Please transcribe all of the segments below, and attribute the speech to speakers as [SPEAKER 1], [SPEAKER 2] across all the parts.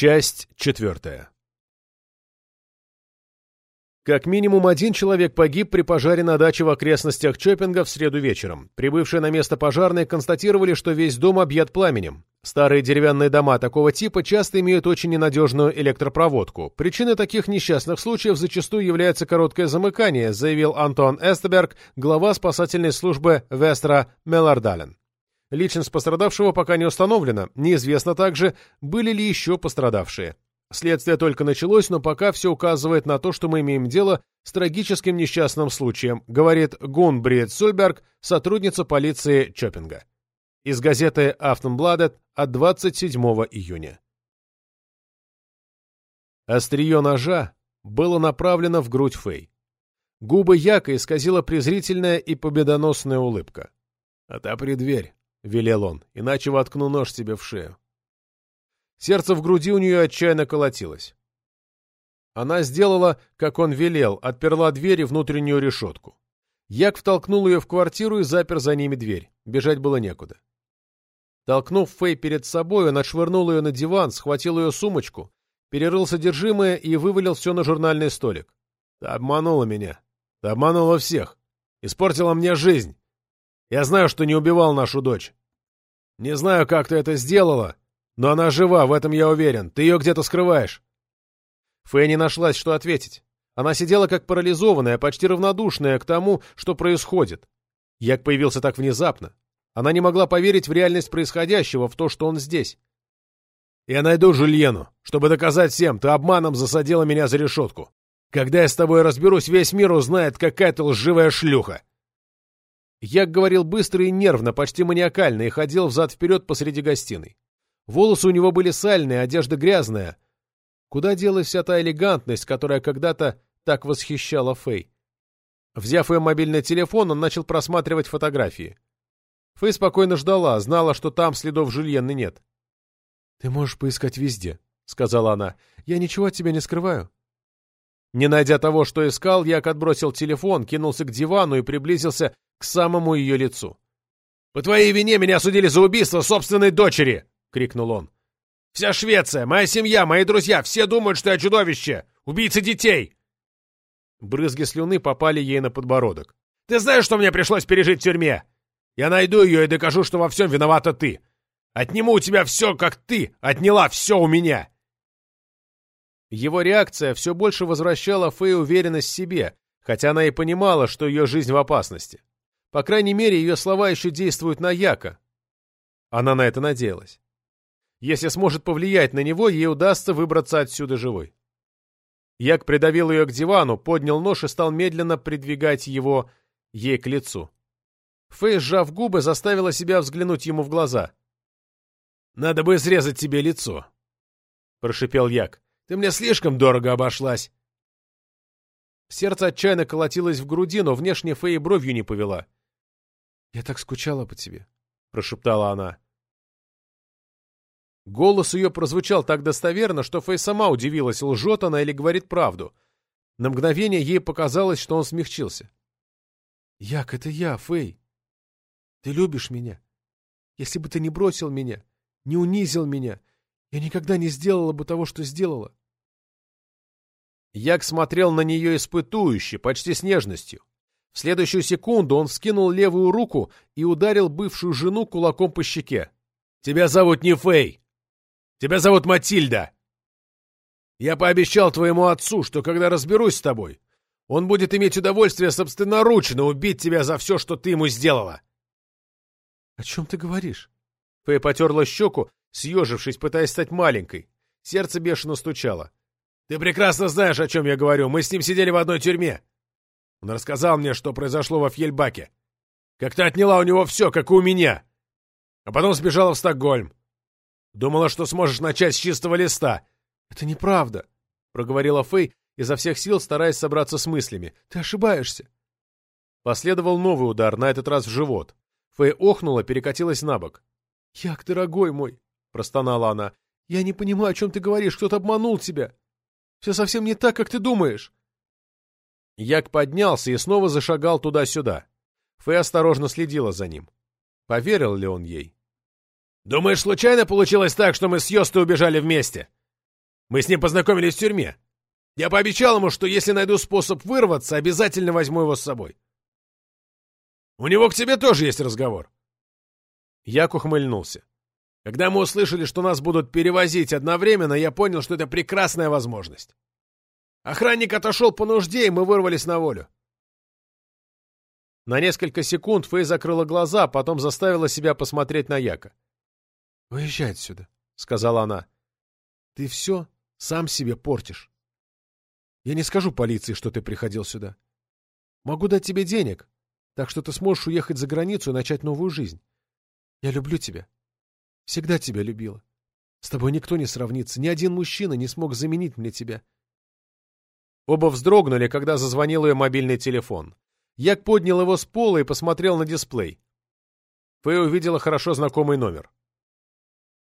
[SPEAKER 1] Часть четвертая. Как минимум один человек погиб при пожаре на даче в окрестностях Чоппинга в среду вечером. Прибывшие на место пожарные констатировали, что весь дом объят пламенем. Старые деревянные дома такого типа часто имеют очень ненадежную электропроводку. Причиной таких несчастных случаев зачастую является короткое замыкание, заявил Антон Эстеберг, глава спасательной службы Вестра Мелардален. Личность пострадавшего пока не установлена, неизвестно также, были ли еще пострадавшие. Следствие только началось, но пока все указывает на то, что мы имеем дело с трагическим несчастным случаем, говорит Гунбрид Сульберг, сотрудница полиции Чоппинга. Из газеты «Афтенбладет» от 27 июня. Острие ножа было направлено в грудь Фэй. Губы Яка исказила презрительная и победоносная улыбка. «Отопри дверь», — велел он, — «иначе воткну нож тебе в шею». Сердце в груди у нее отчаянно колотилось. Она сделала, как он велел, отперла дверь и внутреннюю решетку. Як втолкнул ее в квартиру и запер за ними дверь. Бежать было некуда. Толкнув Фэй перед собой, он отшвырнул ее на диван, схватил ее сумочку, перерыл содержимое и вывалил все на журнальный столик. «Ты обманула меня. Ты обманула всех. Испортила мне жизнь. Я знаю, что не убивал нашу дочь. Не знаю, как ты это сделала, но она жива, в этом я уверен. Ты ее где-то скрываешь. Фэй не нашлась, что ответить. Она сидела как парализованная, почти равнодушная к тому, что происходит. Як появился так внезапно. Она не могла поверить в реальность происходящего, в то, что он здесь. «Я найду Жульену, чтобы доказать всем, ты обманом засадила меня за решетку. Когда я с тобой разберусь, весь мир узнает, какая ты лживая шлюха!» Як говорил быстро и нервно, почти маниакально, и ходил взад-вперед посреди гостиной. Волосы у него были сальные, одежда грязная. Куда делась вся та элегантность, которая когда-то так восхищала Фэй? Взяв ее мобильный телефон, он начал просматривать фотографии. Фэй спокойно ждала, знала, что там следов Жульенны нет. «Ты можешь поискать везде», — сказала она. «Я ничего от тебя не скрываю». Не найдя того, что искал, Як отбросил телефон, кинулся к дивану и приблизился к самому ее лицу. «По твоей вине меня осудили за убийство собственной дочери!» — крикнул он. «Вся Швеция, моя семья, мои друзья, все думают, что я чудовище! Убийца детей!» Брызги слюны попали ей на подбородок. «Ты знаешь, что мне пришлось пережить в тюрьме? Я найду ее и докажу, что во всем виновата ты. Отниму у тебя все, как ты отняла все у меня!» Его реакция все больше возвращала Фэй уверенность в себе, хотя она и понимала, что ее жизнь в опасности. По крайней мере, ее слова еще действуют на Яка. Она на это надеялась. Если сможет повлиять на него, ей удастся выбраться отсюда живой. Як придавил ее к дивану, поднял нож и стал медленно придвигать его ей к лицу. Фэй, сжав губы, заставила себя взглянуть ему в глаза. «Надо бы срезать тебе лицо», — прошипел Як. «Ты мне слишком дорого обошлась». Сердце отчаянно колотилось в груди, но внешне Фэй бровью не повела. «Я так скучала по тебе», — прошептала она. Голос ее прозвучал так достоверно, что Фэй сама удивилась, лжет она или говорит правду. На мгновение ей показалось, что он смягчился. «Як, это я, Фэй. Ты любишь меня. Если бы ты не бросил меня, не унизил меня, я никогда не сделала бы того, что сделала». Як смотрел на нее испытующе, почти с нежностью. В следующую секунду он вскинул левую руку и ударил бывшую жену кулаком по щеке. «Тебя зовут не Фэй!» Тебя зовут Матильда. Я пообещал твоему отцу, что когда разберусь с тобой, он будет иметь удовольствие собственноручно убить тебя за все, что ты ему сделала. — О чем ты говоришь? Фэй потерла щеку, съежившись, пытаясь стать маленькой. Сердце бешено стучало. — Ты прекрасно знаешь, о чем я говорю. Мы с ним сидели в одной тюрьме. Он рассказал мне, что произошло во Фьельбаке. Как ты отняла у него все, как и у меня. А потом сбежала в Стокгольм. Думала, что сможешь начать с чистого листа. Это неправда, проговорила Фэй, изо всех сил стараясь собраться с мыслями. Ты ошибаешься. Последовал новый удар, на этот раз в живот. Фэй охнула, перекатилась на бок. «Як, дорогой мой!» — простонала она. «Я не понимаю, о чем ты говоришь. Кто-то обманул тебя. Все совсем не так, как ты думаешь». Як поднялся и снова зашагал туда-сюда. Фэй осторожно следила за ним. Поверил ли он ей? «Думаешь, случайно получилось так, что мы с Йостой убежали вместе? Мы с ним познакомились в тюрьме. Я пообещал ему, что если найду способ вырваться, обязательно возьму его с собой. У него к тебе тоже есть разговор. Як ухмыльнулся. Когда мы услышали, что нас будут перевозить одновременно, я понял, что это прекрасная возможность. Охранник отошел по нужде, и мы вырвались на волю. На несколько секунд Фэй закрыла глаза, потом заставила себя посмотреть на Яка. «Уезжай отсюда», — сказала она. «Ты все сам себе портишь. Я не скажу полиции, что ты приходил сюда. Могу дать тебе денег, так что ты сможешь уехать за границу и начать новую жизнь. Я люблю тебя. Всегда тебя любила. С тобой никто не сравнится, ни один мужчина не смог заменить мне тебя. Оба вздрогнули, когда зазвонил ее мобильный телефон. Як поднял его с пола и посмотрел на дисплей. Фэй увидела хорошо знакомый номер.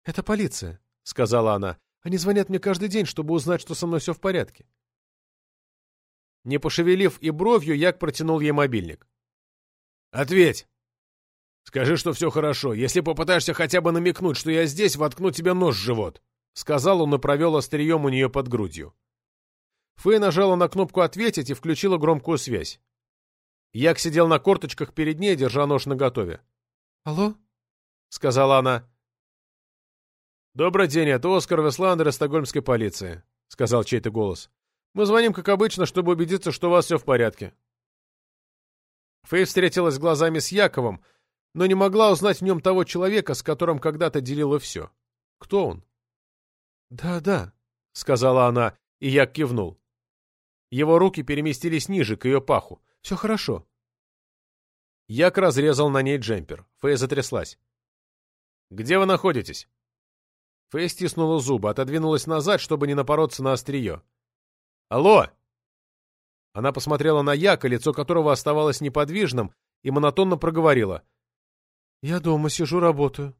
[SPEAKER 1] «Это полиция», — сказала она. «Они звонят мне каждый день, чтобы узнать, что со мной все в порядке». Не пошевелив и бровью, Як протянул ей мобильник. «Ответь!» «Скажи, что все хорошо. Если попытаешься хотя бы намекнуть, что я здесь, воткну тебе нож в живот», — сказал он и провел острием у нее под грудью. Фэй нажала на кнопку «Ответить» и включила громкую связь. Як сидел на корточках перед ней, держа нож наготове. «Алло?» — сказала она. «Добрый день, это Оскар Весландер из стокгольмской полиции», — сказал чей-то голос. «Мы звоним, как обычно, чтобы убедиться, что у вас все в порядке». Фэй встретилась глазами с Яковом, но не могла узнать в нем того человека, с которым когда-то делила все. Кто он? «Да, да», — сказала она, и я кивнул. Его руки переместились ниже, к ее паху. «Все хорошо». Як разрезал на ней джемпер. Фэй затряслась. «Где вы находитесь?» Фэй стиснула зубы, отодвинулась назад, чтобы не напороться на острие. «Алло!» Она посмотрела на Яка, лицо которого оставалось неподвижным, и монотонно проговорила. Я дома сижу, работаю.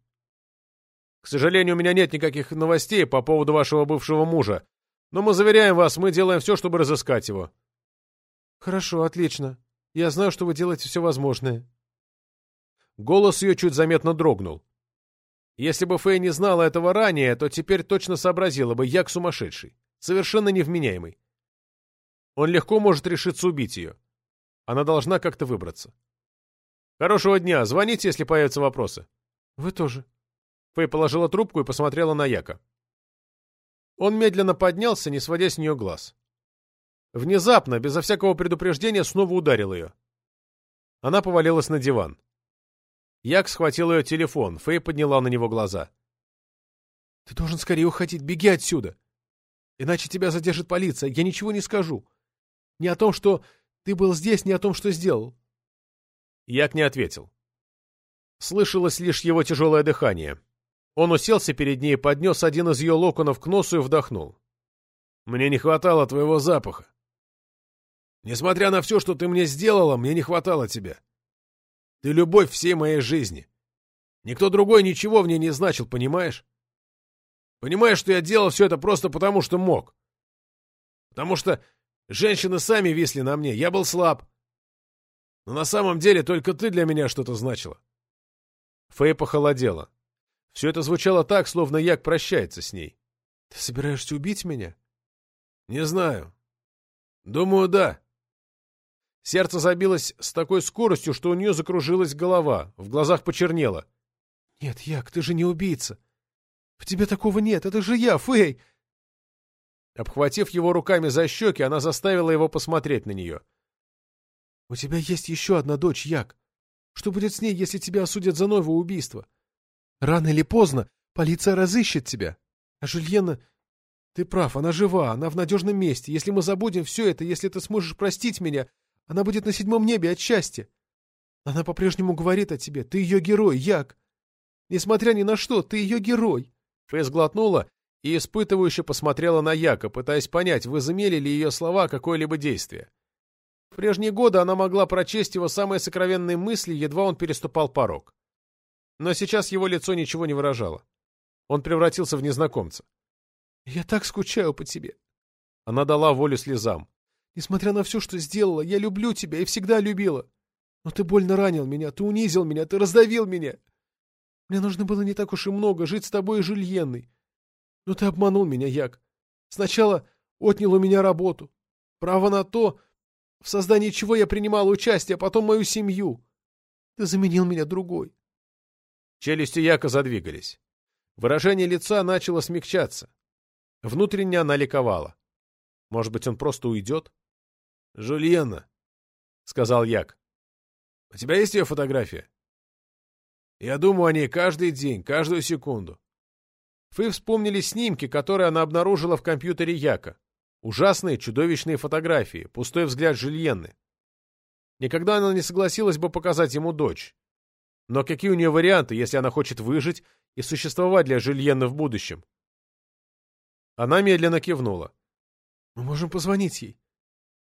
[SPEAKER 1] К сожалению, у меня нет никаких новостей по поводу вашего бывшего мужа. Но мы заверяем вас, мы делаем все, чтобы разыскать его. Хорошо, отлично. Я знаю, что вы делаете все возможное. Голос ее чуть заметно дрогнул. Если бы Фэй не знала этого ранее, то теперь точно сообразила бы, як сумасшедший, совершенно невменяемый. Он легко может решиться убить ее. Она должна как-то выбраться. Хорошего дня. Звоните, если появятся вопросы. Вы тоже. Фэй положила трубку и посмотрела на Яка. Он медленно поднялся, не сводя с нее глаз. Внезапно, безо всякого предупреждения, снова ударил ее. Она повалилась на диван. Як схватил ее телефон, Фэй подняла на него глаза. «Ты должен скорее уходить, беги отсюда! Иначе тебя задержит полиция, я ничего не скажу. Ни о том, что ты был здесь, ни о том, что сделал. Як не ответил. Слышалось лишь его тяжелое дыхание. Он уселся перед ней, поднес один из ее локонов к носу и вдохнул. «Мне не хватало твоего запаха. Несмотря на все, что ты мне сделала, мне не хватало тебя. Ты любовь всей моей жизни. Никто другой ничего в ней не значил, понимаешь? Понимаешь, что я делал все это просто потому, что мог. Потому что женщины сами висли на мне, я был слаб. Но на самом деле только ты для меня что-то значила. Фэй похолодела. Все это звучало так, словно Як прощается с ней. Ты собираешься убить меня? Не знаю. Думаю, да. Сердце забилось с такой скоростью, что у нее закружилась голова, в глазах почернело. Нет, Як, ты же не убийца. В тебе такого нет, это же я, Фэй. Обхватив его руками за щеки, она заставила его посмотреть на нее. У тебя есть еще одна дочь, Як. Что будет с ней, если тебя осудят за новое убийство? Рано или поздно полиция разыщет тебя. А Жульена... Ты прав, она жива, она в надежном месте. Если мы забудем все это, если ты сможешь простить меня, она будет на седьмом небе от счастья. Она по-прежнему говорит о тебе. Ты ее герой, Як. Несмотря ни на что, ты ее герой. Фэс глотнула и испытывающе посмотрела на Яка, пытаясь понять, возымели ли ее слова какое-либо действие. В прежние годы она могла прочесть его самые сокровенные мысли, едва он переступал порог. Но сейчас его лицо ничего не выражало. Он превратился в незнакомца. «Я так скучаю по тебе». Она дала волю слезам. «Несмотря на все, что сделала, я люблю тебя и всегда любила. Но ты больно ранил меня, ты унизил меня, ты раздавил меня. Мне нужно было не так уж и много жить с тобой и Жульенной. Но ты обманул меня, Як. Сначала отнял у меня работу, право на то, в создании чего я принимала участие, а потом мою семью. Ты заменил меня другой. Челюсти Яка задвигались. Выражение лица начало смягчаться. Внутренне она ликовала. Может быть, он просто уйдет? — Жульена, — сказал Як. — У тебя есть ее фотография? Я думаю о ней каждый день, каждую секунду. Вы вспомнили снимки, которые она обнаружила в компьютере Яка. Ужасные, чудовищные фотографии, пустой взгляд Жильенны. Никогда она не согласилась бы показать ему дочь. Но какие у нее варианты, если она хочет выжить и существовать для Жильенны в будущем? Она медленно кивнула. «Мы можем позвонить ей.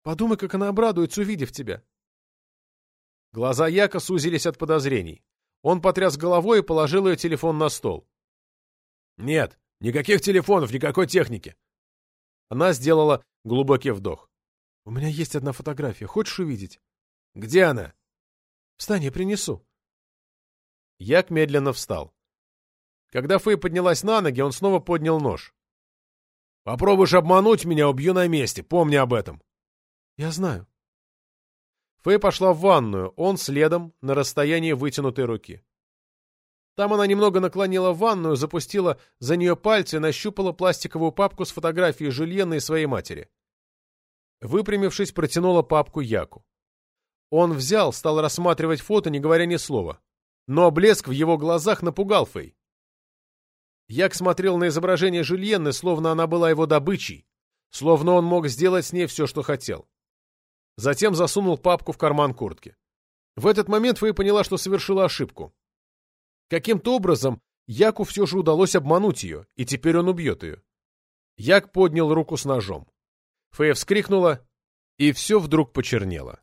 [SPEAKER 1] Подумай, как она обрадуется, увидев тебя». Глаза Яка сузились от подозрений. Он потряс головой и положил ее телефон на стол. «Нет, никаких телефонов, никакой техники». Она сделала глубокий вдох. «У меня есть одна фотография. Хочешь увидеть?» «Где она?» «Встань, я принесу». Як медленно встал. Когда Фэй поднялась на ноги, он снова поднял нож. «Попробуешь обмануть меня, убью на месте, помни об этом». «Я знаю». Фэй пошла в ванную, он следом, на расстоянии вытянутой руки. Там она немного наклонила ванную, запустила за нее пальцы и нащупала пластиковую папку с фотографией Жульены и своей матери. Выпрямившись, протянула папку Яку. Он взял, стал рассматривать фото, не говоря ни слова. Но блеск в его глазах напугал Фэй. Як смотрел на изображение Жульенны, словно она была его добычей, словно он мог сделать с ней все, что хотел. Затем засунул папку в карман куртки. В этот момент Фэй поняла, что совершила ошибку. Каким-то образом Яку все же удалось обмануть ее, и теперь он убьет ее. Як поднял руку с ножом. Фэй вскрикнула, и все вдруг почернело.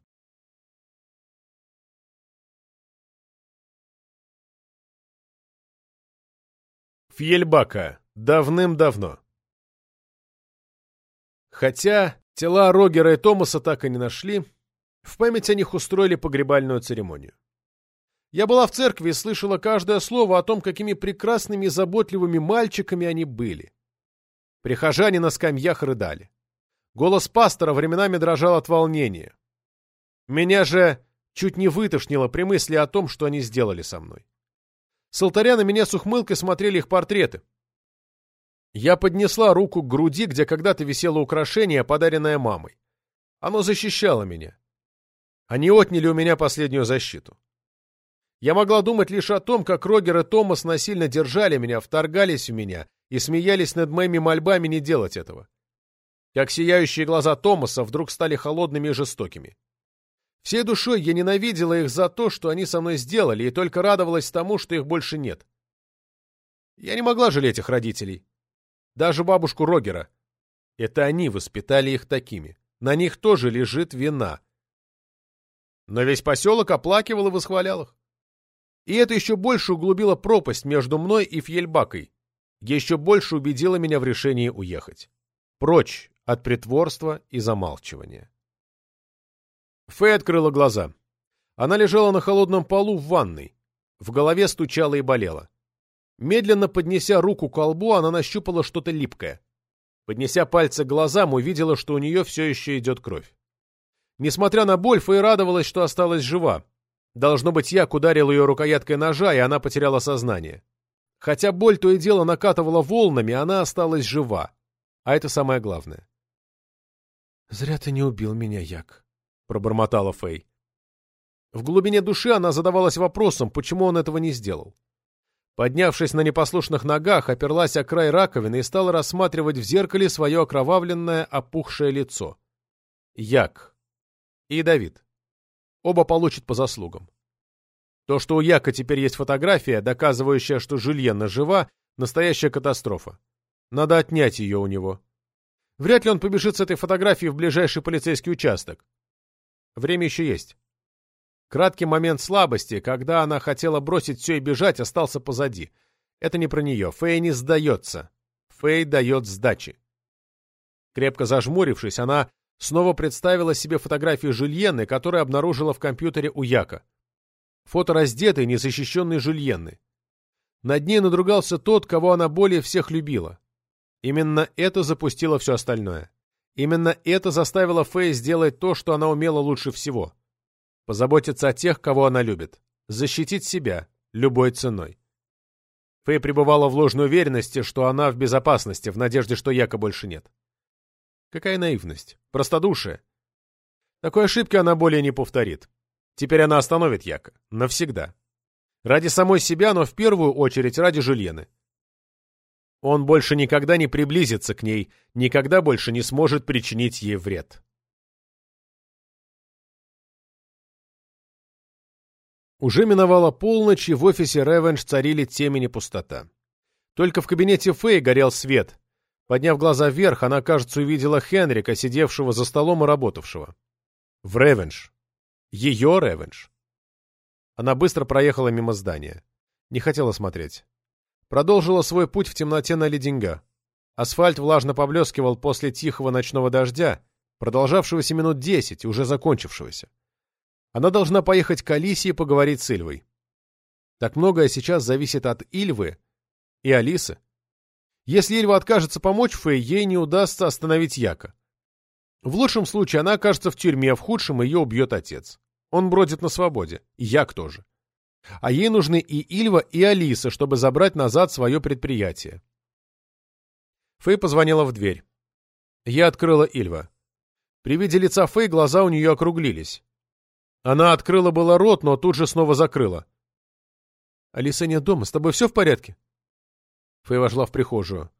[SPEAKER 1] Фьельбака. Давным-давно. Хотя тела Рогера и Томаса так и не нашли, в память о них устроили погребальную церемонию. Я была в церкви и слышала каждое слово о том, какими прекрасными и заботливыми мальчиками они были. Прихожане на скамьях рыдали. Голос пастора временами дрожал от волнения. Меня же чуть не вытошнило при мысли о том, что они сделали со мной. С алтаря на меня с ухмылкой смотрели их портреты. Я поднесла руку к груди, где когда-то висело украшение, подаренное мамой. Оно защищало меня. Они отняли у меня последнюю защиту. Я могла думать лишь о том, как Рогер и Томас насильно держали меня, вторгались в меня и смеялись над моими мольбами не делать этого. Как сияющие глаза Томаса вдруг стали холодными и жестокими. Всей душой я ненавидела их за то, что они со мной сделали, и только радовалась тому, что их больше нет. Я не могла жалеть их родителей. Даже бабушку Рогера. Это они воспитали их такими. На них тоже лежит вина. Но весь поселок оплакивал и восхвалял их. И это еще больше углубило пропасть между мной и Фьельбакой. Еще больше убедило меня в решении уехать. Прочь от притворства и замалчивания. Фэй открыла глаза. Она лежала на холодном полу в ванной. В голове стучало и болело. Медленно поднеся руку к колбу, она нащупала что-то липкое. Поднеся пальцы к глазам, увидела, что у нее все еще идет кровь. Несмотря на боль, Фэй радовалась, что осталась жива, Должно быть, Як ударил ее рукояткой ножа, и она потеряла сознание. Хотя боль то и дело накатывала волнами, она осталась жива. А это самое главное. «Зря ты не убил меня, Як», — пробормотала Фэй. В глубине души она задавалась вопросом, почему он этого не сделал. Поднявшись на непослушных ногах, оперлась о край раковины и стала рассматривать в зеркале свое окровавленное, опухшее лицо. Як. И Давид. Оба получат по заслугам. То, что у Яка теперь есть фотография, доказывающая, что Жюльена жива, настоящая катастрофа. Надо отнять ее у него. Вряд ли он побежит с этой фотографией в ближайший полицейский участок. Время еще есть. Краткий момент слабости, когда она хотела бросить все и бежать, остался позади. Это не про нее. Фэй не сдается. Фэй дает сдачи. Крепко зажмурившись, она снова представила себе фотографию Жюльены, которую обнаружила в компьютере у Яка. Фото раздетой, незащищенной Жюльены. Над ней надругался тот, кого она более всех любила. Именно это запустило все остальное. Именно это заставило Фэй сделать то, что она умела лучше всего. Позаботиться о тех, кого она любит. Защитить себя любой ценой. Фэй пребывала в ложной уверенности, что она в безопасности, в надежде, что Яка больше нет. Какая наивность. Простодушие. Такой ошибки она более не повторит. Теперь она остановит Яка. Навсегда. Ради самой себя, но в первую очередь ради Жульены. Он больше никогда не приблизится к ней, никогда больше не сможет причинить ей вред. Уже миновала полночь, и в офисе Ревенж царили темень и пустота. Только в кабинете Фэй горел свет. Подняв глаза вверх, она, кажется, увидела Хенрика, сидевшего за столом и работавшего. В Ревенж. Ее Ревенж. Она быстро проехала мимо здания. Не хотела смотреть. Продолжила свой путь в темноте на леденга. Асфальт влажно поблескивал после тихого ночного дождя, продолжавшегося минут десять, уже закончившегося. Она должна поехать к Алисе и поговорить с Ильвой. Так многое сейчас зависит от Ильвы и Алисы. Если Ильва откажется помочь Фэй, ей не удастся остановить Яка. В лучшем случае она окажется в тюрьме, а в худшем ее убьет отец. Он бродит на свободе. И Як тоже. А ей нужны и Ильва, и Алиса, чтобы забрать назад свое предприятие. Фэй позвонила в дверь. Я открыла Ильва. При виде лица Фэй глаза у нее округлились. Она открыла было рот, но тут же снова закрыла. «Алиса нет дома. С тобой все в порядке?» Фэй вошла в прихожую.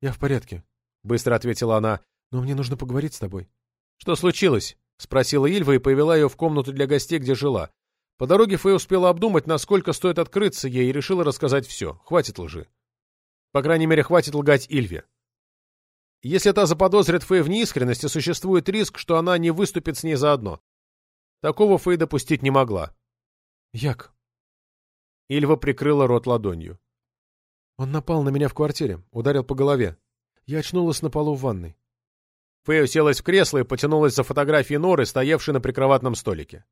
[SPEAKER 1] «Я в порядке», — быстро ответила она. «Но мне нужно поговорить с тобой». «Что случилось?» — спросила Ильва и повела ее в комнату для гостей, где жила. По дороге Фэй успела обдумать, насколько стоит открыться ей, и решила рассказать все. Хватит лжи. По крайней мере, хватит лгать Ильве. Если та заподозрит Фэй в неискренности, существует риск, что она не выступит с ней заодно. Такого Фэй допустить не могла. «Як?» Ильва прикрыла рот ладонью. «Он напал на меня в квартире, ударил по голове. Я очнулась на полу в ванной». Фэй уселась в кресло и потянулась за фотографией Норы, стоявшей на прикроватном столике.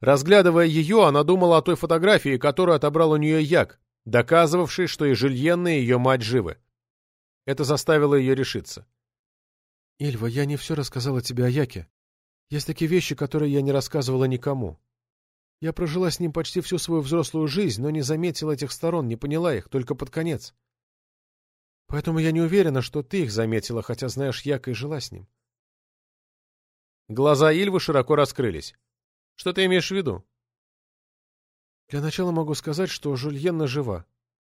[SPEAKER 1] Разглядывая ее, она думала о той фотографии, которую отобрал у нее Як, доказывавшей, что и Жильенна, и ее мать живы. Это заставило ее решиться. «Ильва, я не все рассказала тебе о Яке. Есть такие вещи, которые я не рассказывала никому. Я прожила с ним почти всю свою взрослую жизнь, но не заметила этих сторон, не поняла их, только под конец. Поэтому я не уверена, что ты их заметила, хотя знаешь, Яка и жила с ним. Глаза Ильвы широко раскрылись. Что ты имеешь в виду? Для начала могу сказать, что Жульенна жива.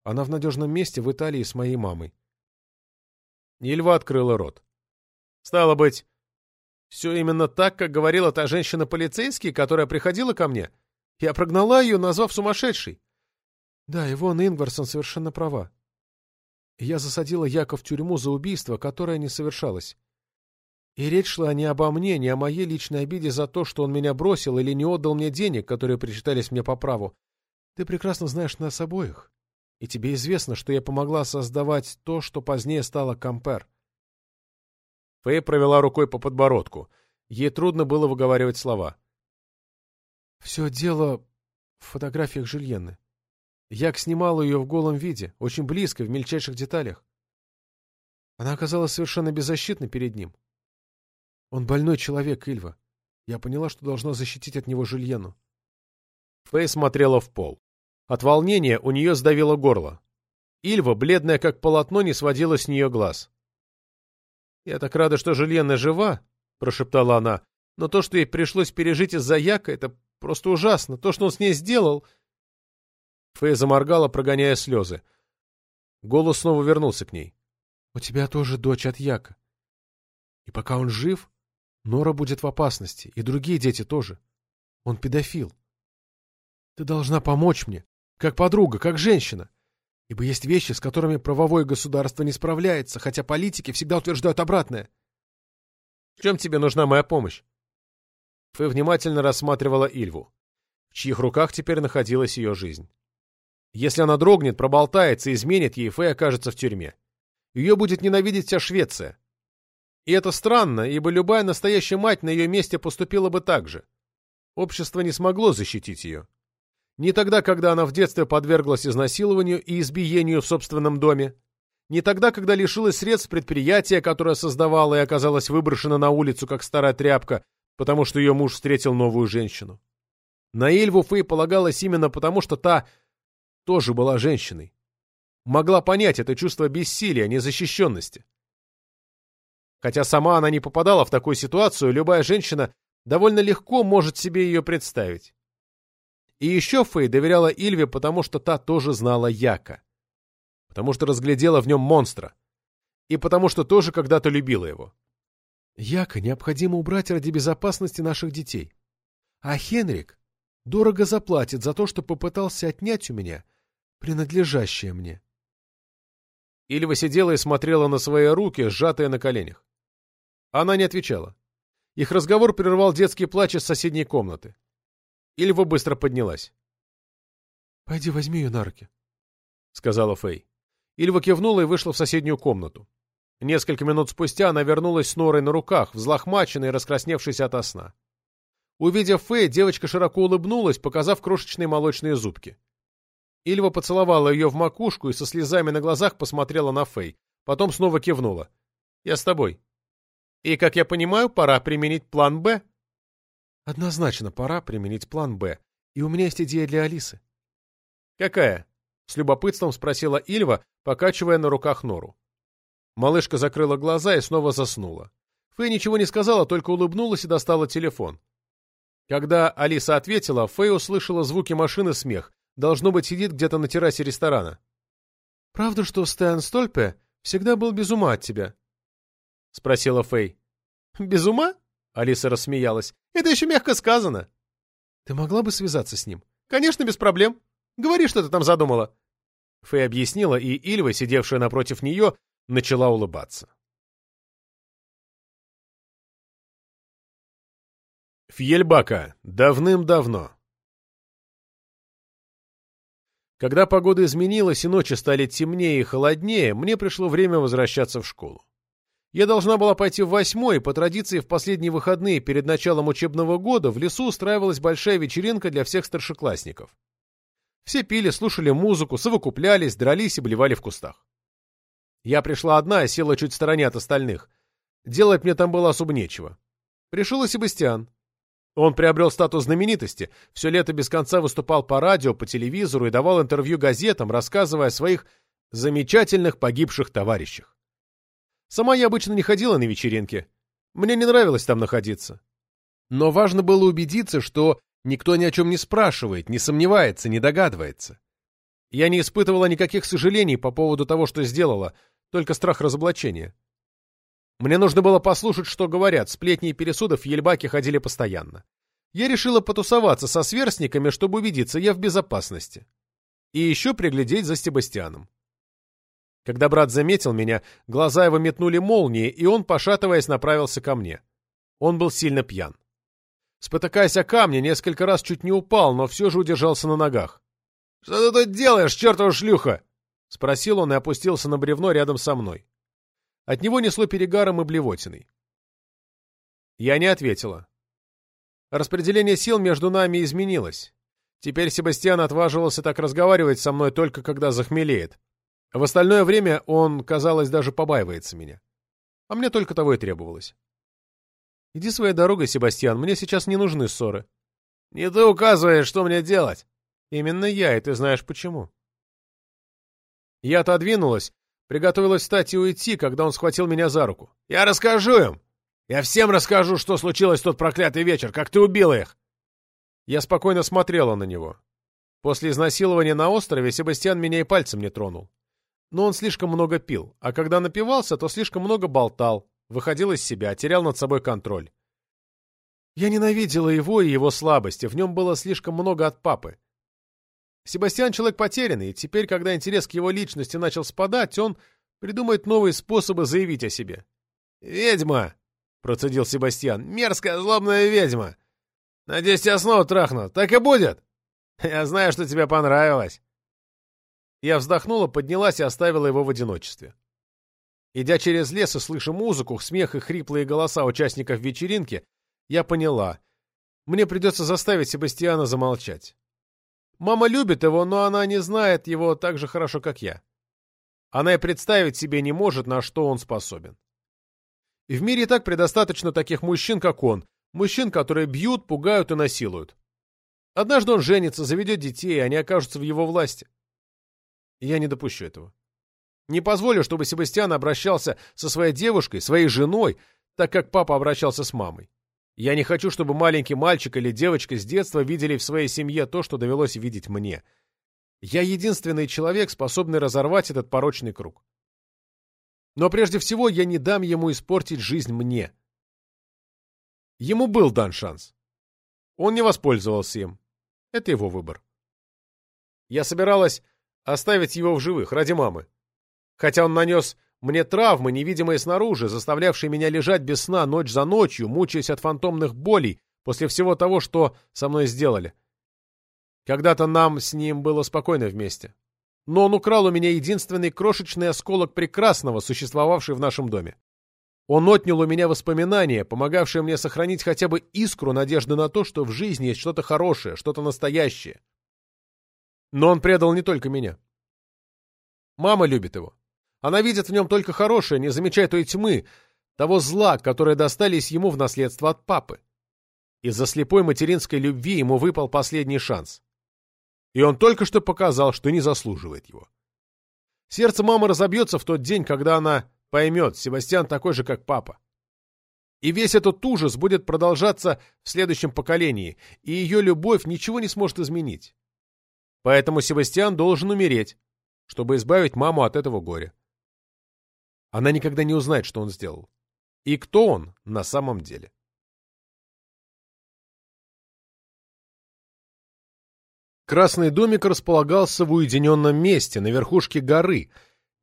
[SPEAKER 1] Она в надежном месте в Италии с моей мамой. Ильва открыла рот. Стало быть, все именно так, как говорила та женщина-полицейский, которая приходила ко мне. Я прогнала ее, назвав сумасшедшей. Да, Ивон Ингварсон совершенно права. Я засадила Яка в тюрьму за убийство, которое не совершалось. И речь шла не обо мне, не о моей личной обиде за то, что он меня бросил или не отдал мне денег, которые причитались мне по праву. Ты прекрасно знаешь нас обоих. И тебе известно, что я помогла создавать то, что позднее стало Кампер. Фэй провела рукой по подбородку. Ей трудно было выговаривать слова. «Все дело в фотографиях Жильенны. Як снимал ее в голом виде, очень близко, в мельчайших деталях. Она оказалась совершенно беззащитной перед ним. Он больной человек, Ильва. Я поняла, что должна защитить от него Жильену. Фэй смотрела в пол. От волнения у нее сдавило горло. Ильва, бледная как полотно, не сводила с нее глаз. «Я так рада, что Жильена жива», — прошептала она. «Но то, что ей пришлось пережить из-за Яка, это просто ужасно. То, что он с ней сделал...» Фэй заморгала, прогоняя слезы. Голос снова вернулся к ней. «У тебя тоже дочь от Яка. И пока он жив, Нора будет в опасности, и другие дети тоже. Он педофил. Ты должна помочь мне, как подруга, как женщина. Ибо есть вещи, с которыми правовое государство не справляется, хотя политики всегда утверждают обратное. В чем тебе нужна моя помощь? Фэй внимательно рассматривала Ильву, в чьих руках теперь находилась ее жизнь. Если она дрогнет, проболтается изменит ей, Фэй окажется в тюрьме. Ее будет ненавидеть вся Швеция. И это странно, ибо любая настоящая мать на ее месте поступила бы так же. Общество не смогло защитить ее. Не тогда, когда она в детстве подверглась изнасилованию и избиению в собственном доме, не тогда, когда лишилась средств предприятия, которое создавала и оказалась выброшена на улицу, как старая тряпка, потому что ее муж встретил новую женщину. На Эльву Фэй полагалась именно потому, что та тоже была женщиной. Могла понять это чувство бессилия, незащищенности. Хотя сама она не попадала в такую ситуацию, любая женщина довольно легко может себе ее представить. И еще Фэй доверяла Ильве, потому что та тоже знала Яка потому что разглядела в нем монстра, и потому что тоже когда-то любила его. Яка необходимо убрать ради безопасности наших детей. А Хенрик дорого заплатит за то, что попытался отнять у меня принадлежащее мне. Ильва сидела и смотрела на свои руки, сжатые на коленях. Она не отвечала. Их разговор прервал детский плач из соседней комнаты. Ильва быстро поднялась. — Пойди возьми ее на руки, — сказала Фэй. Ильва кивнула и вышла в соседнюю комнату. Несколько минут спустя она вернулась с Норой на руках, взлохмаченной и раскрасневшейся ото сна. Увидев Фэй, девочка широко улыбнулась, показав крошечные молочные зубки. Ильва поцеловала ее в макушку и со слезами на глазах посмотрела на Фэй. Потом снова кивнула. «Я с тобой. И, как я понимаю, пора применить план «Б». «Однозначно пора применить план «Б». И у меня есть идея для Алисы». «Какая?» — с любопытством спросила Ильва, покачивая на руках нору. Малышка закрыла глаза и снова заснула. Фэй ничего не сказала, только улыбнулась и достала телефон. Когда Алиса ответила, Фэй услышала звуки машины смех. Должно быть, сидит где-то на террасе ресторана. «Правда, что Стэн Стольпе всегда был без ума от тебя?» — спросила Фэй. «Без ума?» — Алиса рассмеялась. «Это еще мягко сказано». «Ты могла бы связаться с ним?» «Конечно, без проблем. Говори, что ты там задумала». Фэй объяснила, и Ильва, сидевшая напротив нее, начала улыбаться. Фьельбака. Давным-давно. Когда погода изменилась и ночи стали темнее и холоднее, мне пришло время возвращаться в школу. Я должна была пойти в восьмой, и по традиции в последние выходные перед началом учебного года в лесу устраивалась большая вечеринка для всех старшеклассников. Все пили, слушали музыку, совокуплялись, дрались и блевали в кустах. Я пришла одна и села чуть в стороне от остальных. Делать мне там было особо нечего. Пришел и Себастьян. Он приобрел статус знаменитости, все лето без конца выступал по радио, по телевизору и давал интервью газетам, рассказывая о своих замечательных погибших товарищах. Сама я обычно не ходила на вечеринки. Мне не нравилось там находиться. Но важно было убедиться, что Никто ни о чем не спрашивает, не сомневается, не догадывается. Я не испытывала никаких сожалений по поводу того, что сделала, только страх разоблачения. Мне нужно было послушать, что говорят, сплетни и пересуды в Ельбаке ходили постоянно. Я решила потусоваться со сверстниками, чтобы убедиться, я в безопасности. И еще приглядеть за Себастьяном. Когда брат заметил меня, глаза его метнули молнии, и он, пошатываясь, направился ко мне. Он был сильно пьян. Спотыкаясь о камни, несколько раз чуть не упал, но все же удержался на ногах. — Что ты тут делаешь, чертова шлюха? — спросил он и опустился на бревно рядом со мной. От него несло перегаром и блевотиной. Я не ответила. Распределение сил между нами изменилось. Теперь Себастьян отваживался так разговаривать со мной только когда захмелеет. В остальное время он, казалось, даже побаивается меня. А мне только того и требовалось. Иди своей дорогой, Себастьян, мне сейчас не нужны ссоры. Не ты указываешь, что мне делать. Именно я, и ты знаешь почему. Я отодвинулась, приготовилась встать и уйти, когда он схватил меня за руку. Я расскажу им! Я всем расскажу, что случилось в тот проклятый вечер, как ты убила их! Я спокойно смотрела на него. После изнасилования на острове Себастьян меня и пальцем не тронул. Но он слишком много пил, а когда напивался, то слишком много болтал, выходил из себя, терял над собой контроль. Я ненавидела его и его слабости, в нем было слишком много от папы. Себастьян человек потерянный, и теперь, когда интерес к его личности начал спадать, он придумает новые способы заявить о себе. «Ведьма!» — процедил Себастьян. «Мерзкая, злобная ведьма! Надеюсь, тебя снова трахну. Так и будет! Я знаю, что тебе понравилось!» Я вздохнула, поднялась и оставила его в одиночестве. Идя через лес и слыша музыку, смех и хриплые голоса участников вечеринки, я поняла. Мне придется заставить Себастьяна замолчать. Мама любит его, но она не знает его так же хорошо, как я. она и представить себе не может, на что он способен. И в мире и так предостаточно таких мужчин, как он, мужчин, которые бьют, пугают и насилуют. Однажды он женится, заведет детей, и они окажутся в его власти. я не допущу этого. Не позволю, чтобы Себастьян обращался со своей девушкой, своей женой, так как папа обращался с мамой. Я не хочу, чтобы маленький мальчик или девочка с детства видели в своей семье то, что довелось видеть мне. Я единственный человек, способный разорвать этот порочный круг. Но прежде всего я не дам ему испортить жизнь мне. Ему был дан шанс. Он не воспользовался им. Это его выбор. Я собиралась оставить его в живых ради мамы. Хотя он нанес мне травмы, невидимые снаружи, заставлявшие меня лежать без сна ночь за ночью, мучаясь от фантомных болей после всего того, что со мной сделали. Когда-то нам с ним было спокойно вместе. Но он украл у меня единственный крошечный осколок прекрасного, существовавший в нашем доме. Он отнял у меня воспоминания, помогавшие мне сохранить хотя бы искру надежды на то, что в жизни есть что-то хорошее, что-то настоящее. Но он предал не только меня. Мама любит его. Она видит в нем только хорошее, не замечая той тьмы, того зла, которые достались ему в наследство от папы. Из-за слепой материнской любви ему выпал последний шанс. И он только что показал, что не заслуживает его. Сердце мамы разобьется в тот день, когда она поймет, Себастьян такой же, как папа. И весь этот ужас будет продолжаться в следующем поколении, и ее любовь ничего не сможет изменить. Поэтому Себастьян должен умереть, чтобы избавить маму от этого горя. Она никогда не узнает, что он сделал. И кто он на самом деле. Красный домик располагался в уединенном месте, на верхушке горы,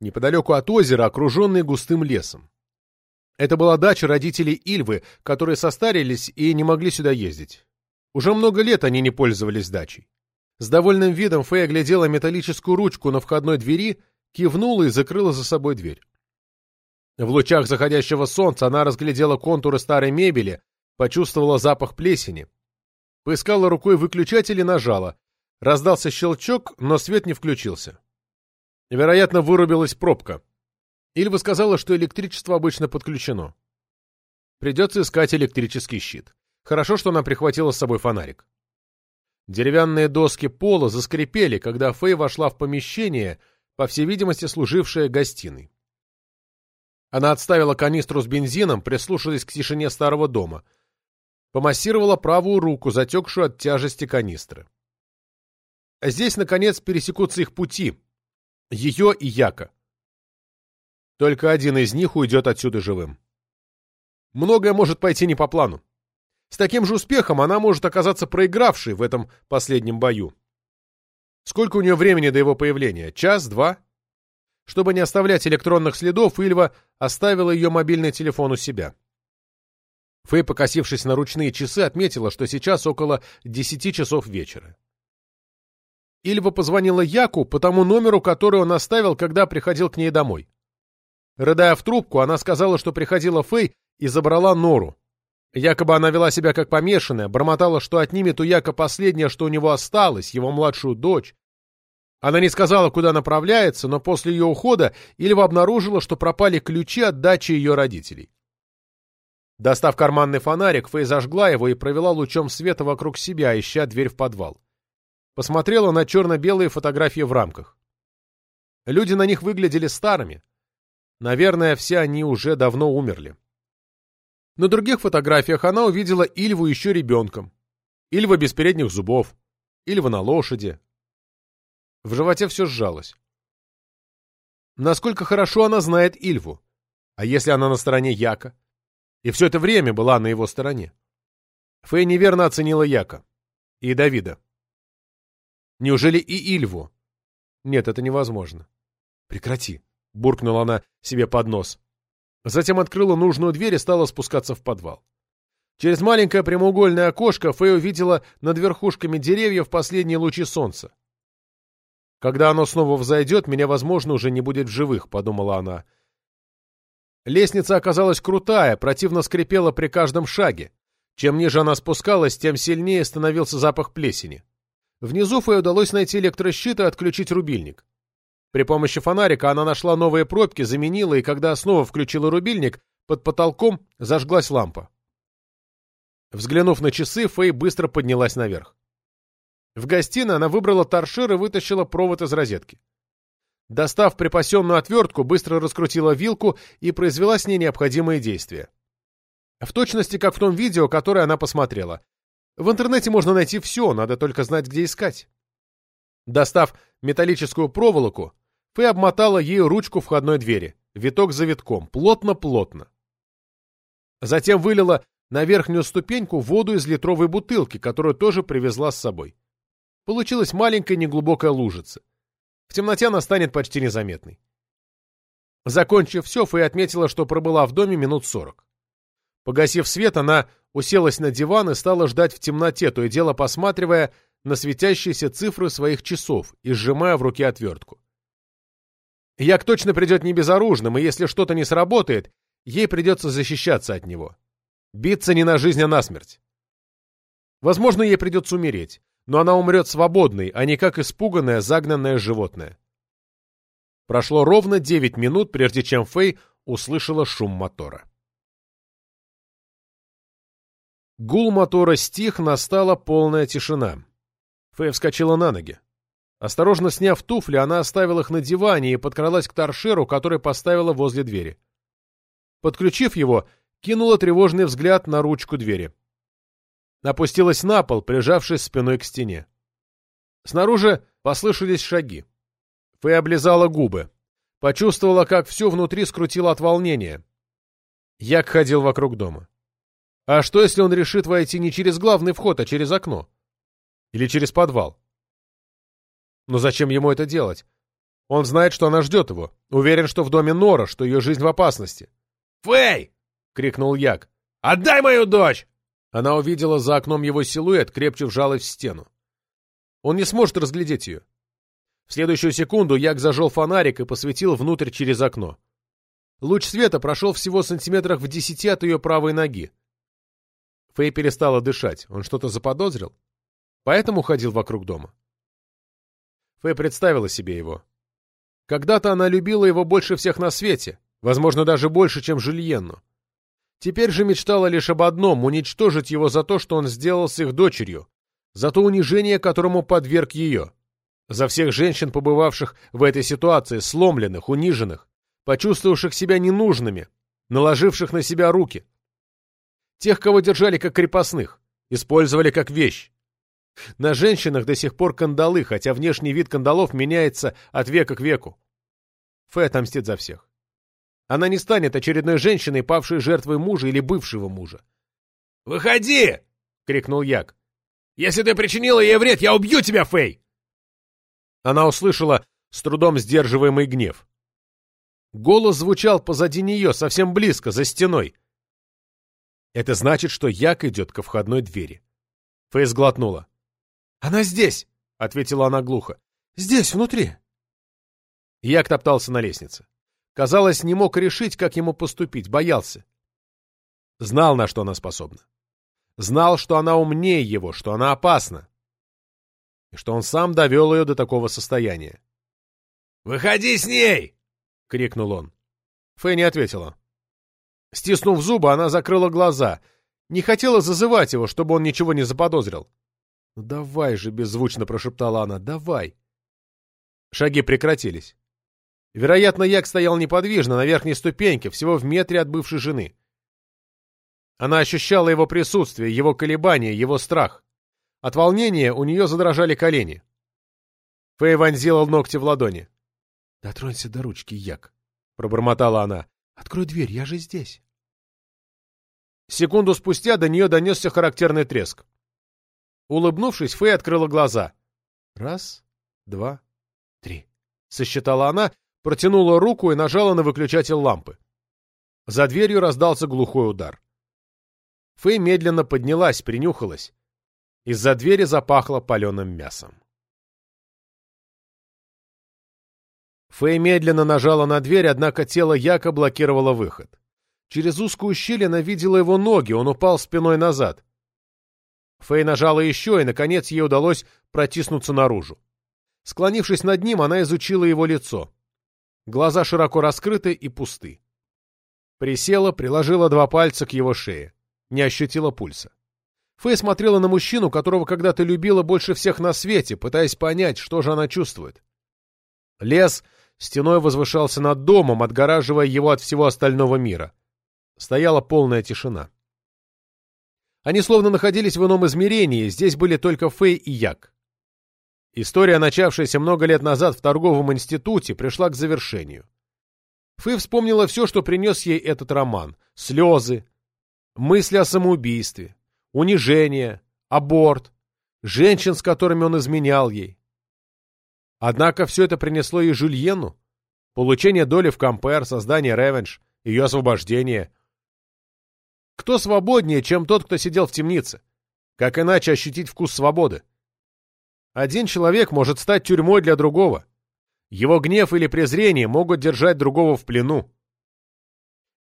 [SPEAKER 1] неподалеку от озера, окруженный густым лесом. Это была дача родителей Ильвы, которые состарились и не могли сюда ездить. Уже много лет они не пользовались дачей. С довольным видом Фэй оглядела металлическую ручку на входной двери, кивнула и закрыла за собой дверь. В лучах заходящего солнца она разглядела контуры старой мебели, почувствовала запах плесени. Поискала рукой выключатель и нажала. Раздался щелчок, но свет не включился. Вероятно, вырубилась пробка. Ильва сказала, что электричество обычно подключено. Придется искать электрический щит. Хорошо, что она прихватила с собой фонарик. Деревянные доски пола заскрипели, когда Фэй вошла в помещение, по всей видимости, служившее гостиной. Она отставила канистру с бензином, прислушалась к тишине старого дома. Помассировала правую руку, затекшую от тяжести канистры. Здесь, наконец, пересекутся их пути. Ее и Яка. Только один из них уйдет отсюда живым. Многое может пойти не по плану. С таким же успехом она может оказаться проигравшей в этом последнем бою. Сколько у нее времени до его появления? Час? Два? Чтобы не оставлять электронных следов, Ильва оставила ее мобильный телефон у себя. Фэй, покосившись на ручные часы, отметила, что сейчас около десяти часов вечера. Ильва позвонила Яку по тому номеру, который он оставил, когда приходил к ней домой. Рыдая в трубку, она сказала, что приходила Фэй и забрала Нору. Якобы она вела себя как помешанная, бормотала, что отнимет у Яка последнее, что у него осталось, его младшую дочь, она не сказала, куда направляется, но после ее ухода Ильва обнаружила, что пропали ключи от дачи ее родителей. Достав карманный фонарик, Фэй зажгла его и провела лучом света вокруг себя, ища дверь в подвал. Посмотрела на черно-белые фотографии в рамках. Люди на них выглядели старыми. Наверное, все они уже давно умерли. На других фотографиях она увидела Ильву еще ребенком. Ильва без передних зубов. Ильва на лошади, в животе все сжалось. Насколько хорошо она знает Ильву? А если она на стороне Яка? И все это время была на его стороне. Фэй неверно оценила Яка. И Давида. Неужели и Ильву? Нет, это невозможно. Прекрати, буркнула она себе под нос. Затем открыла нужную дверь и стала спускаться в подвал. Через маленькое прямоугольное окошко Фэй увидела над верхушками деревьев последние лучи солнца. Когда оно снова взойдет, меня, возможно, уже не будет в живых, — подумала она. Лестница оказалась крутая, противно скрипела при каждом шаге. Чем ниже она спускалась, тем сильнее становился запах плесени. Внизу Фэй удалось найти электрощит и отключить рубильник. При помощи фонарика она нашла новые пробки, заменила, и когда снова включила рубильник, под потолком зажглась лампа. Взглянув на часы, Фэй быстро поднялась наверх. В гостиной она выбрала торшер и вытащила провод из розетки. Достав припасенную отвертку, быстро раскрутила вилку и произвела с ней необходимые действия. В точности, как в том видео, которое она посмотрела. В интернете можно найти все, надо только знать, где искать. Достав металлическую проволоку, Фэй обмотала ею ручку входной двери, виток за витком, плотно-плотно. Затем вылила на верхнюю ступеньку воду из литровой бутылки, которую тоже привезла с собой. Получилась маленькая неглубокая лужица. В темноте она станет почти незаметной. Закончив все, Фэй отметила, что пробыла в доме минут сорок. Погасив свет, она уселась на диван и стала ждать в темноте, то и дело посматривая на светящиеся цифры своих часов и сжимая в руке отвертку. Як точно придет не безоружным, и если что-то не сработает, ей придется защищаться от него. Биться не на жизнь, а на смерть. Возможно, ей придется умереть но она умрет свободной, а не как испуганное, загнанное животное. Прошло ровно девять минут, прежде чем Фэй услышала шум мотора. Гул мотора стих, настала полная тишина. Фэй вскочила на ноги. Осторожно сняв туфли, она оставила их на диване и подкралась к торшеру, который поставила возле двери. Подключив его, кинула тревожный взгляд на ручку двери опустилась на пол, прижавшись спиной к стене. Снаружи послышались шаги. Фэй облизала губы. Почувствовала, как все внутри скрутило от волнения. Як ходил вокруг дома. А что, если он решит войти не через главный вход, а через окно? Или через подвал? Но зачем ему это делать? Он знает, что она ждет его. Уверен, что в доме Нора, что ее жизнь в опасности. «Фэй!» — крикнул Як. «Отдай мою дочь!» Она увидела за окном его силуэт, крепче вжалась в стену. Он не сможет разглядеть ее. В следующую секунду Як зажег фонарик и посветил внутрь через окно. Луч света прошел всего сантиметрах в десяти от ее правой ноги. Фэй перестала дышать. Он что-то заподозрил? Поэтому ходил вокруг дома. Фэй представила себе его. Когда-то она любила его больше всех на свете, возможно, даже больше, чем Жюльенну. Теперь же мечтала лишь об одном — уничтожить его за то, что он сделал с их дочерью, за то унижение, которому подверг ее, за всех женщин, побывавших в этой ситуации, сломленных, униженных, почувствовавших себя ненужными, наложивших на себя руки. Тех, кого держали как крепостных, использовали как вещь. На женщинах до сих пор кандалы, хотя внешний вид кандалов меняется от века к веку. Фэ отомстит за всех. Она не станет очередной женщиной, павшей жертвой мужа или бывшего мужа. «Выходи!» — крикнул Як. «Если ты причинила ей вред, я убью тебя, Фэй!» Она услышала с трудом сдерживаемый гнев. Голос звучал позади нее, совсем близко, за стеной. Это значит, что Як идет ко входной двери. Фэй сглотнула. «Она здесь!» — ответила она глухо. «Здесь, внутри!» Як топтался на лестнице. Казалось, не мог решить, как ему поступить, боялся. Знал, на что она способна. Знал, что она умнее его, что она опасна. И что он сам довел ее до такого состояния. «Выходи с ней!» — крикнул он. Фэй не ответила. Стиснув зубы, она закрыла глаза. Не хотела зазывать его, чтобы он ничего не заподозрил. «Ну давай же!» — беззвучно прошептала она. «Давай!» Шаги прекратились. Вероятно, Як стоял неподвижно на верхней ступеньке, всего в метре от бывшей жены. Она ощущала его присутствие, его колебания, его страх. От волнения у нее задрожали колени. Фэй вонзила ногти в ладони. — Дотронься до ручки, Як, — пробормотала она. — Открой дверь, я же здесь. Секунду спустя до нее донесся характерный треск. Улыбнувшись, Фэй открыла глаза. «Раз, два, три», — сосчитала она протянула руку и нажала на выключатель лампы. За дверью раздался глухой удар. Фэй медленно поднялась, принюхалась. Из-за двери запахло паленым мясом. Фэй медленно нажала на дверь, однако тело Яка блокировало выход. Через узкую щель она видела его ноги, он упал спиной назад. Фэй нажала еще, и, наконец, ей удалось протиснуться наружу. Склонившись над ним, она изучила его лицо. Глаза широко раскрыты и пусты. Присела, приложила два пальца к его шее. Не ощутила пульса. Фэй смотрела на мужчину, которого когда-то любила больше всех на свете, пытаясь понять, что же она чувствует. Лес стеной возвышался над домом, отгораживая его от всего остального мира. Стояла полная тишина. Они словно находились в ином измерении, здесь были только Фэй и Як. История, начавшаяся много лет назад в торговом институте, пришла к завершению. Фэй вспомнила все, что принес ей этот роман. Слезы, мысли о самоубийстве, унижение, аборт, женщин, с которыми он изменял ей. Однако все это принесло и Жюльену. Получение доли в Кампер, создание Ревенж, ее освобождение. Кто свободнее, чем тот, кто сидел в темнице? Как иначе ощутить вкус свободы? Один человек может стать тюрьмой для другого. Его гнев или презрение могут держать другого в плену.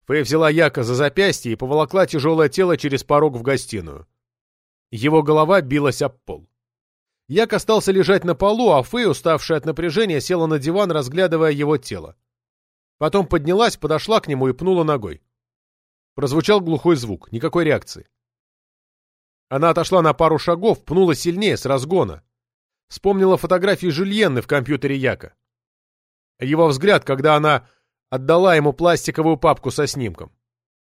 [SPEAKER 1] Фэй взяла Яка за запястье и поволокла тяжелое тело через порог в гостиную. Его голова билась об пол. Як остался лежать на полу, а Фэй, уставшая от напряжения, села на диван, разглядывая его тело. Потом поднялась, подошла к нему и пнула ногой. Прозвучал глухой звук, никакой реакции. Она отошла на пару шагов, пнула сильнее, с разгона. Вспомнила фотографии Жюльенны в компьютере Яка. Его взгляд, когда она отдала ему пластиковую папку со снимком.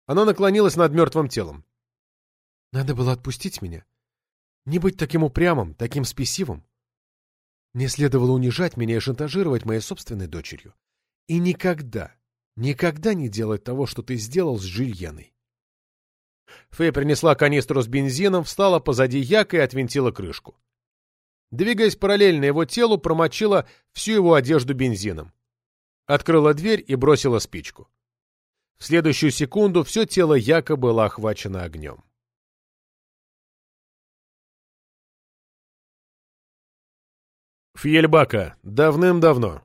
[SPEAKER 1] Она наклонилась над мертвым телом. «Надо было отпустить меня. Не быть таким упрямым, таким спесивым. Не следовало унижать меня и шантажировать моей собственной дочерью. И никогда, никогда не делать того, что ты сделал с Жильеной». Фэй принесла канистру с бензином, встала позади Яка и отвинтила крышку. Двигаясь параллельно его телу, промочила всю его одежду бензином. Открыла дверь и бросила спичку. В следующую секунду все тело Яка было охвачено огнем. Фьельбака. Давным-давно.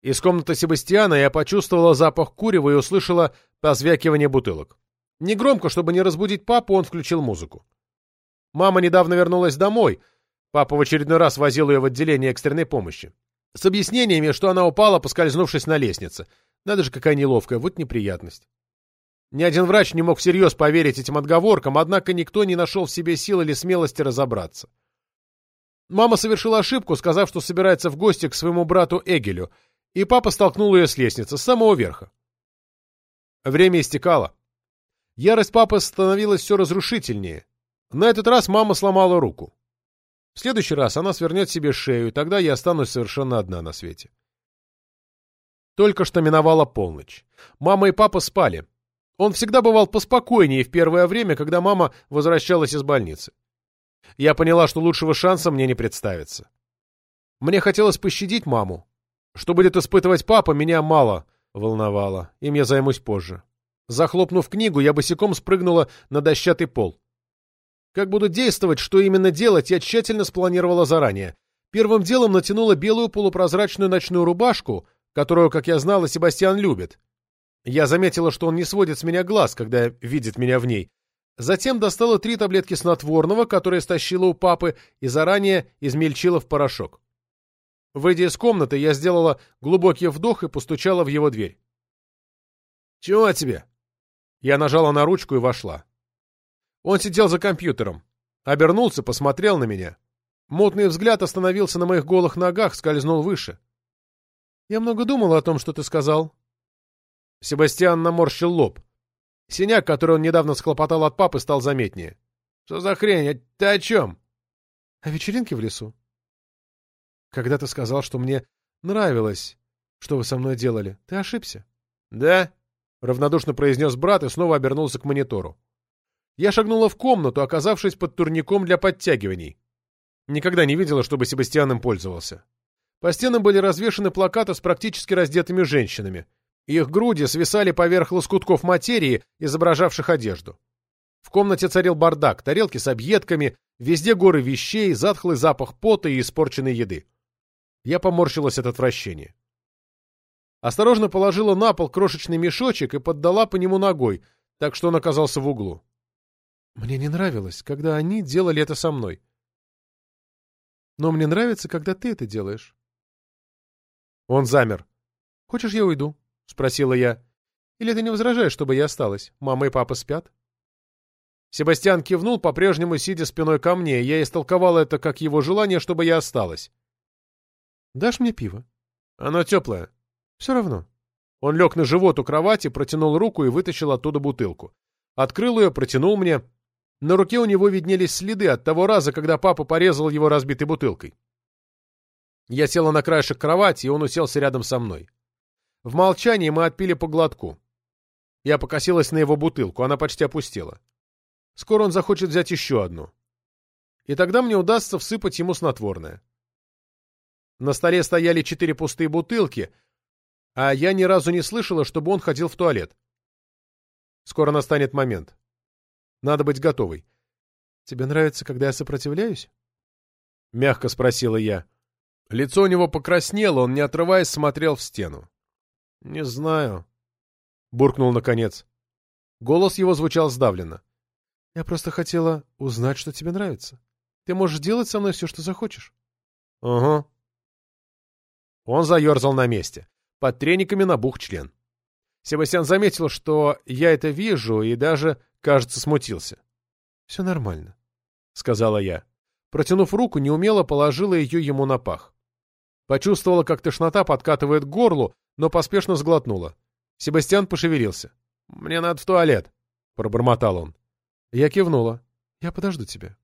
[SPEAKER 1] Из комнаты Себастьяна я почувствовала запах курева и услышала позвякивание бутылок. Негромко, чтобы не разбудить папу, он включил музыку. Мама недавно вернулась домой. Папа в очередной раз возил ее в отделение экстренной помощи. С объяснениями, что она упала, поскользнувшись на лестнице. Надо же, какая неловкая, вот неприятность. Ни один врач не мог всерьез поверить этим отговоркам, однако никто не нашел в себе сил или смелости разобраться. Мама совершила ошибку, сказав, что собирается в гости к своему брату Эгелю, и папа столкнул ее с лестницы, с самого верха. Время истекало. Ярость папы становилась все разрушительнее. На этот раз мама сломала руку. В следующий раз она свернет себе шею, и тогда я останусь совершенно одна на свете. Только что миновала полночь. Мама и папа спали. Он всегда бывал поспокойнее в первое время, когда мама возвращалась из больницы. Я поняла, что лучшего шанса мне не представится. Мне хотелось пощадить маму. Что будет испытывать папа, меня мало волновало. Им я займусь позже. Захлопнув книгу, я босиком спрыгнула на дощатый пол. Как буду действовать, что именно делать, я тщательно спланировала заранее. Первым делом натянула белую полупрозрачную ночную рубашку, которую, как я знала, Себастьян любит. Я заметила, что он не сводит с меня глаз, когда видит меня в ней. Затем достала три таблетки снотворного, которые стащила у папы, и заранее измельчила в порошок. Выйдя из комнаты, я сделала глубокий вдох и постучала в его дверь. «Чего тебе?» Я нажала на ручку и вошла. Он сидел за компьютером. Обернулся, посмотрел на меня. Мутный взгляд остановился на моих голых ногах, скользнул выше. «Я много думал о том, что ты сказал». Себастьян наморщил лоб. Синяк, который он недавно схлопотал от папы, стал заметнее. «Что за хрень? Ты о чем?» «О вечеринке в лесу». «Когда ты сказал, что мне нравилось, что вы со мной делали, ты ошибся». «Да?» — равнодушно произнес брат и снова обернулся к монитору. Я шагнула в комнату, оказавшись под турником для подтягиваний. Никогда не видела, чтобы Себастьян им пользовался. По стенам были развешаны плакаты с практически раздетыми женщинами. Их груди свисали поверх лоскутков материи, изображавших одежду. В комнате царил бардак, тарелки с объедками, везде горы вещей, затхлый запах пота и испорченной еды. Я поморщилась от отвращения. Осторожно положила на пол крошечный мешочек и поддала по нему ногой, так что он оказался в углу. Мне не нравилось, когда они делали это со мной. Но мне нравится, когда ты это делаешь. Он замер. «Хочешь, я уйду?» — спросила я. «Или ты не возражаешь, чтобы я осталась? Мама и папа спят?» Себастьян кивнул, по-прежнему сидя спиной ко мне, я истолковал это как его желание, чтобы я осталась. «Дашь мне пиво?» «Оно теплое». «Все равно». Он лег на живот у кровати, протянул руку и вытащил оттуда бутылку. Открыл ее, протянул мне. На руке у него виднелись следы от того раза, когда папа порезал его разбитой бутылкой. Я села на краешек кровати, и он уселся рядом со мной. В молчании мы отпили по глотку. Я покосилась на его бутылку, она почти опустела. Скоро он захочет взять еще одну. И тогда мне удастся всыпать ему снотворное. На столе стояли четыре пустые бутылки, а я ни разу не слышала, чтобы он ходил в туалет. Скоро настанет момент. Надо быть готовой. «Тебе нравится, когда я сопротивляюсь?» — мягко спросила я. Лицо у него покраснело, он, не отрываясь, смотрел в стену. «Не знаю», — буркнул наконец. Голос его звучал сдавленно. «Я просто хотела узнать, что тебе нравится. Ты можешь делать со мной все, что захочешь». «Угу». Он заерзал на месте. Под трениками набух член. Себастьян заметил, что я это вижу, и даже, кажется, смутился. «Все нормально», — сказала я. Протянув руку, неумело положила ее ему на пах. Почувствовала, как тошнота подкатывает к горлу, но поспешно сглотнула. Себастьян пошевелился. «Мне надо в туалет», — пробормотал он. Я кивнула. «Я подожду тебя».